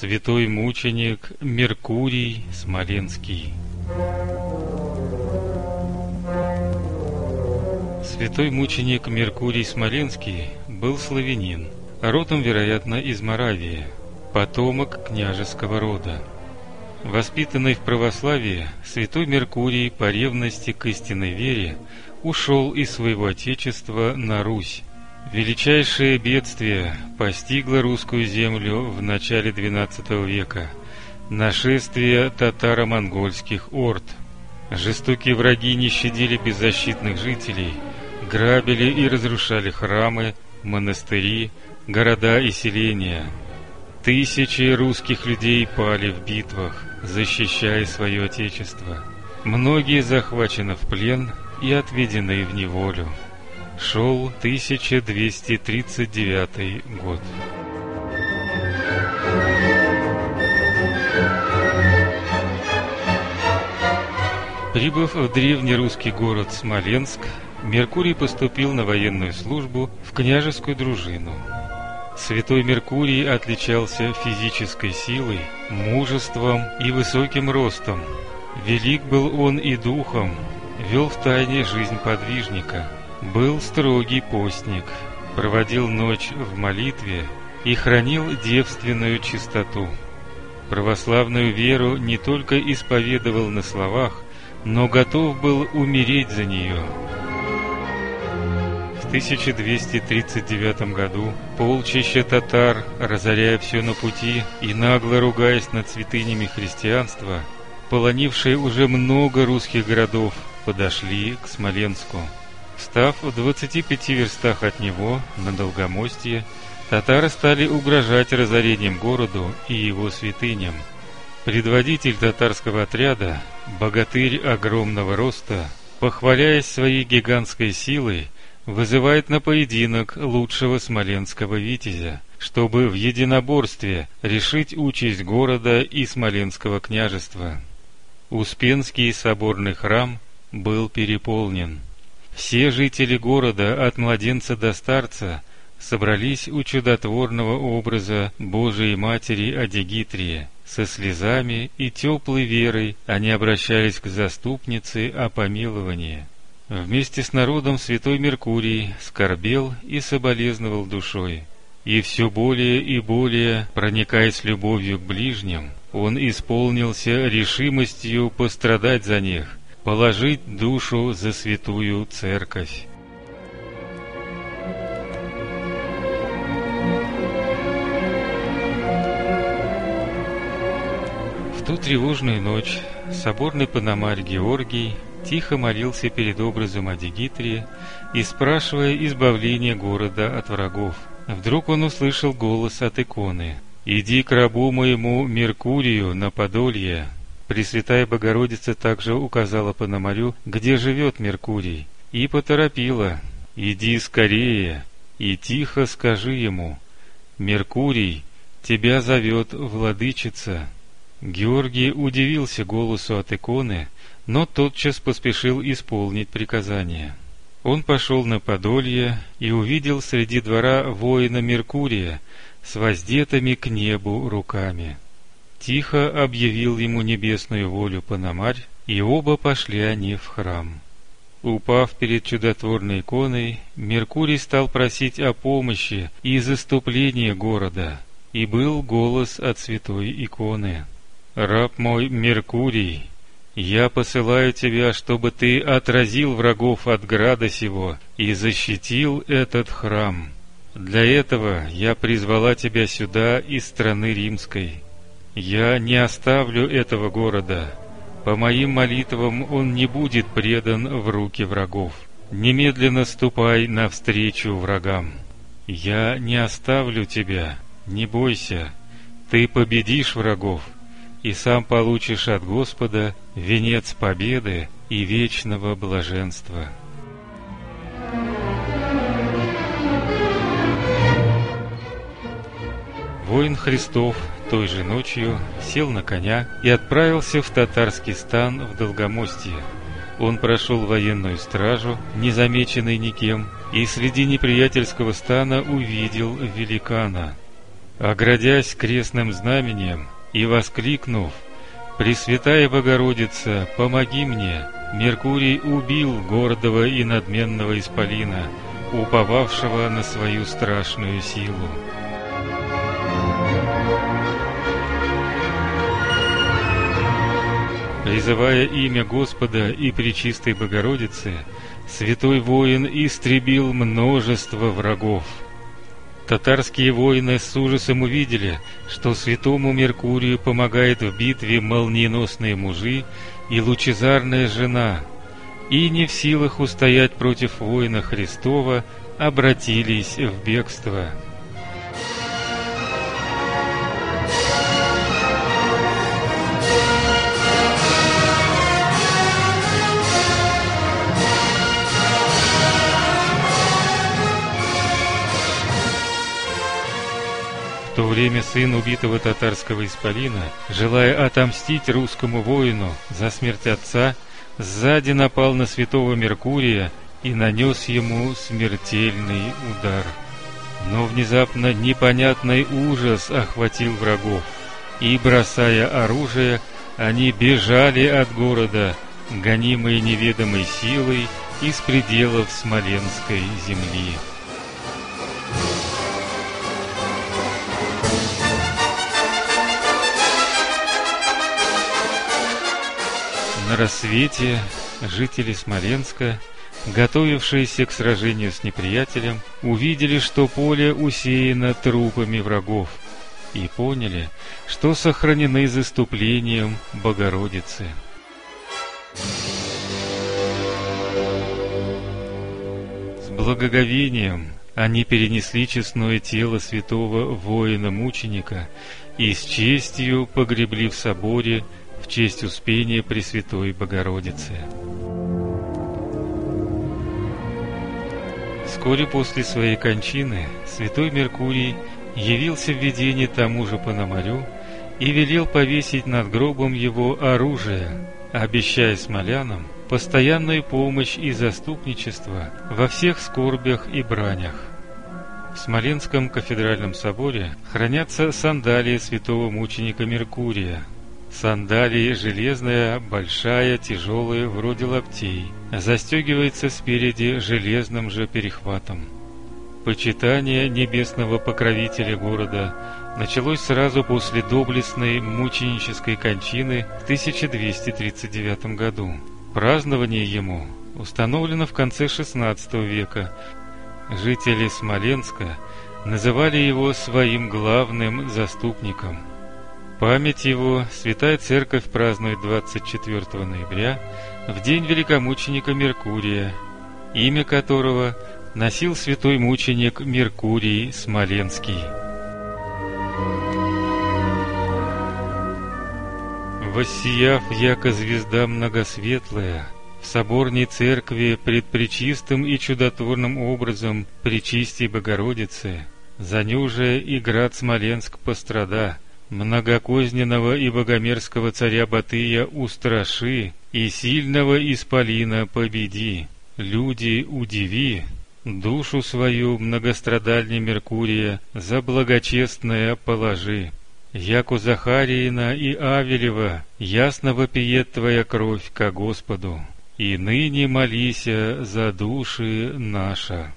Святой мученик Меркурий Смоленский Святой мученик Меркурий Смоленский был славянин, родом, вероятно, из Моравии, потомок княжеского рода. Воспитанный в православии, святой Меркурий по ревности к истинной вере ушел из своего отечества на Русь. Величайшее бедствие постигло русскую землю в начале XII века – нашествие татаро-монгольских орд. Жестокие враги не щадили беззащитных жителей, грабили и разрушали храмы, монастыри, города и селения. Тысячи русских людей пали в битвах, защищая свое отечество. Многие захвачены в плен и отведены в неволю. Шел 1239 год. Прибыв в древний русский город Смоленск, Меркурий поступил на военную службу в княжескую дружину. Святой Меркурий отличался физической силой, мужеством и высоким ростом. Велик был он и духом, вел в тайне жизнь подвижника, был строгий постник, проводил ночь в молитве и хранил девственную чистоту. Православную веру не только исповедовал на словах, но готов был умереть за нее. В 1239 году полчища татар, разоряя все на пути и нагло ругаясь над святынями христианства, полонившие уже много русских городов, подошли к Смоленску. Став в 25 верстах от него, на Долгомостье, татары стали угрожать разорением городу и его святыням. Предводитель татарского отряда, богатырь огромного роста, похваляясь своей гигантской силой, вызывает на поединок лучшего смоленского витязя, чтобы в единоборстве решить участь города и Смоленского княжества. Успенский соборный храм был переполнен. Все жители города, от младенца до старца, собрались у чудотворного образа Божией Матери Адегитрии. Со слезами и теплой верой они обращались к заступнице о помиловании. Вместе с народом святой Меркурий скорбел и соболезновал душой. И все более и более, проникаясь любовью к ближним, он исполнился решимостью пострадать за них – положить душу за святую церковь. В ту тревожную ночь соборный пономарь Георгий тихо молился перед образом Адигитрии и спрашивая избавления города от врагов. Вдруг он услышал голос от иконы «Иди к рабу моему Меркурию на Подолье, Пресвятая Богородица также указала Пономарю, где живет Меркурий, и поторопила «Иди скорее и тихо скажи ему, Меркурий, тебя зовет владычица». Георгий удивился голосу от иконы, но тотчас поспешил исполнить приказание. Он пошел на Подолье и увидел среди двора воина Меркурия с воздетыми к небу руками. Тихо объявил ему небесную волю Пономарь, и оба пошли они в храм. Упав перед чудотворной иконой, Меркурий стал просить о помощи и заступлении города, и был голос от святой иконы. «Раб мой Меркурий, я посылаю тебя, чтобы ты отразил врагов от града сего и защитил этот храм. Для этого я призвала тебя сюда из страны римской». Я не оставлю этого города. По моим молитвам он не будет предан в руки врагов. Немедленно ступай навстречу врагам. Я не оставлю тебя, не бойся. Ты победишь врагов, и сам получишь от Господа венец победы и вечного блаженства. Воин Христов той же ночью сел на коня и отправился в татарский стан в Долгомостье. Он прошел военную стражу, незамеченный никем, и среди неприятельского стана увидел великана. оградясь крестным знаменем и воскликнув «Пресвятая Богородица, помоги мне!» Меркурий убил гордого и надменного исполина, уповавшего на свою страшную силу. Призывая имя Господа и Пречистой Богородицы, святой воин истребил множество врагов. Татарские воины с ужасом увидели, что святому Меркурию помогает в битве молниеносные мужи и лучезарная жена, и не в силах устоять против воина Христова, обратились в бегство. Время сын убитого татарского исполина, желая отомстить русскому воину за смерть отца, сзади напал на святого Меркурия и нанес ему смертельный удар. Но внезапно непонятный ужас охватил врагов, и, бросая оружие, они бежали от города, гонимые неведомой силой из пределов Смоленской земли. На рассвете жители Смоленска, готовившиеся к сражению с неприятелем, увидели, что поле усеяно трупами врагов, и поняли, что сохранены заступлением Богородицы. С благоговением они перенесли честное тело святого воина-мученика и с честью погребли в соборе в честь Успения Пресвятой Богородицы. Вскоре после своей кончины святой Меркурий явился в видении тому же Пономарю и велел повесить над гробом его оружие, обещая смолянам постоянную помощь и заступничество во всех скорбях и бранях. В Смоленском кафедральном соборе хранятся сандалии святого мученика Меркурия, Сандалии железная, большая, тяжелая, вроде лаптей. Застегивается спереди железным же перехватом. Почитание небесного покровителя города началось сразу после доблестной мученической кончины в 1239 году. Празднование ему установлено в конце XVI века. Жители Смоленска называли его своим главным заступником – Память его Святая Церковь празднует 24 ноября, в день великомученика Меркурия, имя которого носил святой мученик Меркурий Смоленский. Воссияв, яко звезда многосветлая, в соборней церкви пред пречистым и чудотворным образом Пречистей Богородицы, занюже и град Смоленск пострада, многокозненного и богомерзкого царя Батыя устраши, и сильного исполина победи. Люди удиви, душу свою многострадальни Меркурия за благочестное положи. Яку Захариина и Авелева ясно вопиет твоя кровь ко Господу, и ныне молися за души наша.